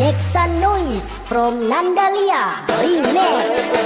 Nexa Noise from Nandalia. Remix